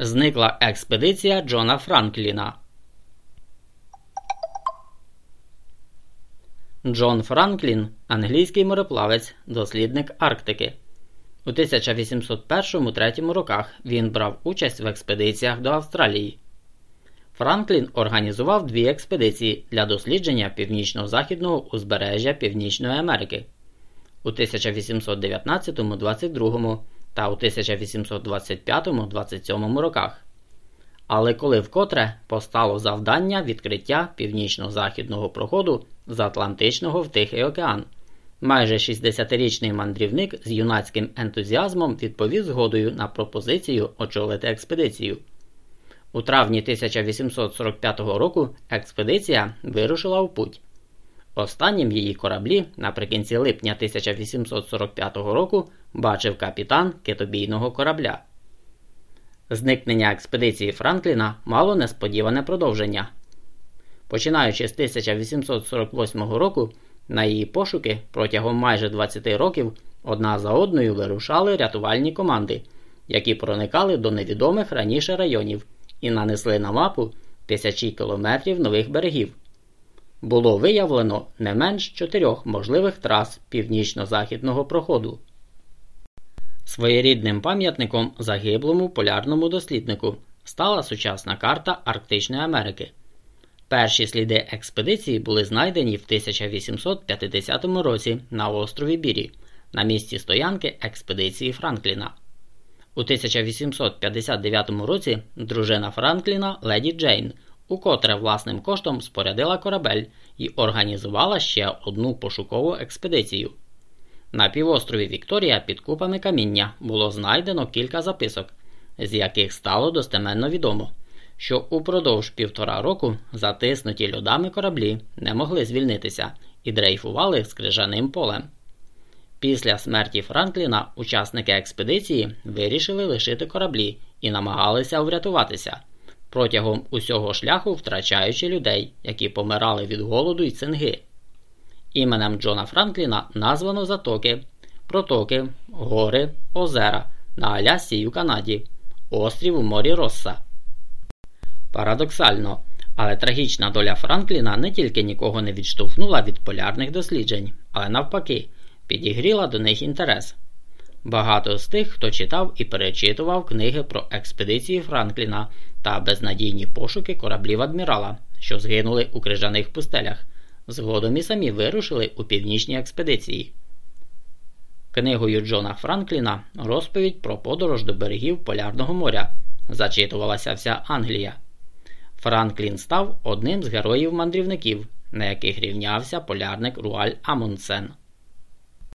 Зникла експедиція Джона Франкліна. Джон Франклін англійський мореплавець, дослідник Арктики. У 1801-3 роках він брав участь в експедиціях до Австралії. Франклін організував дві експедиції для дослідження північно-західного узбережжя Північної Америки у 1819-22 та у 1825-27 роках. Але коли вкотре постало завдання відкриття північно-західного проходу з Атлантичного в Тихий океан, майже 60-річний мандрівник з юнацьким ентузіазмом відповів згодою на пропозицію очолити експедицію. У травні 1845 року експедиція вирушила в путь. Останнім її кораблі наприкінці липня 1845 року бачив капітан китобійного корабля. Зникнення експедиції Франкліна мало несподіване продовження. Починаючи з 1848 року, на її пошуки протягом майже 20 років одна за одною вирушали рятувальні команди, які проникали до невідомих раніше районів і нанесли на мапу тисячі кілометрів нових берегів. Було виявлено не менш чотирьох можливих трас північно-західного проходу. Своєрідним пам'ятником загиблому полярному досліднику стала сучасна карта Арктичної Америки. Перші сліди експедиції були знайдені в 1850 році на острові Бірі на місці стоянки експедиції Франкліна. У 1859 році дружина Франкліна Леді Джейн, укотре власним коштом спорядила корабель і організувала ще одну пошукову експедицію. На півострові Вікторія під купами каміння було знайдено кілька записок, з яких стало достеменно відомо, що упродовж півтора року затиснуті льодами кораблі не могли звільнитися і дрейфували скрижаним полем. Після смерті Франкліна учасники експедиції вирішили лишити кораблі і намагалися врятуватися, протягом усього шляху втрачаючи людей, які помирали від голоду й цинги. Іменем Джона Франкліна названо затоки, протоки, гори, озера на Алясці у Канаді, острів у морі Росса. Парадоксально, але трагічна доля Франкліна не тільки нікого не відштовхнула від полярних досліджень, але навпаки, підігріла до них інтерес. Багато з тих, хто читав і перечитував книги про експедиції Франкліна та безнадійні пошуки кораблів адмірала, що згинули у крижаних пустелях, згодом і самі вирушили у північні експедиції. Книгою Джона Франкліна розповідь про подорож до берегів Полярного моря зачитувалася вся Англія. Франклін став одним з героїв мандрівників, на яких рівнявся полярник Руаль Амундсен.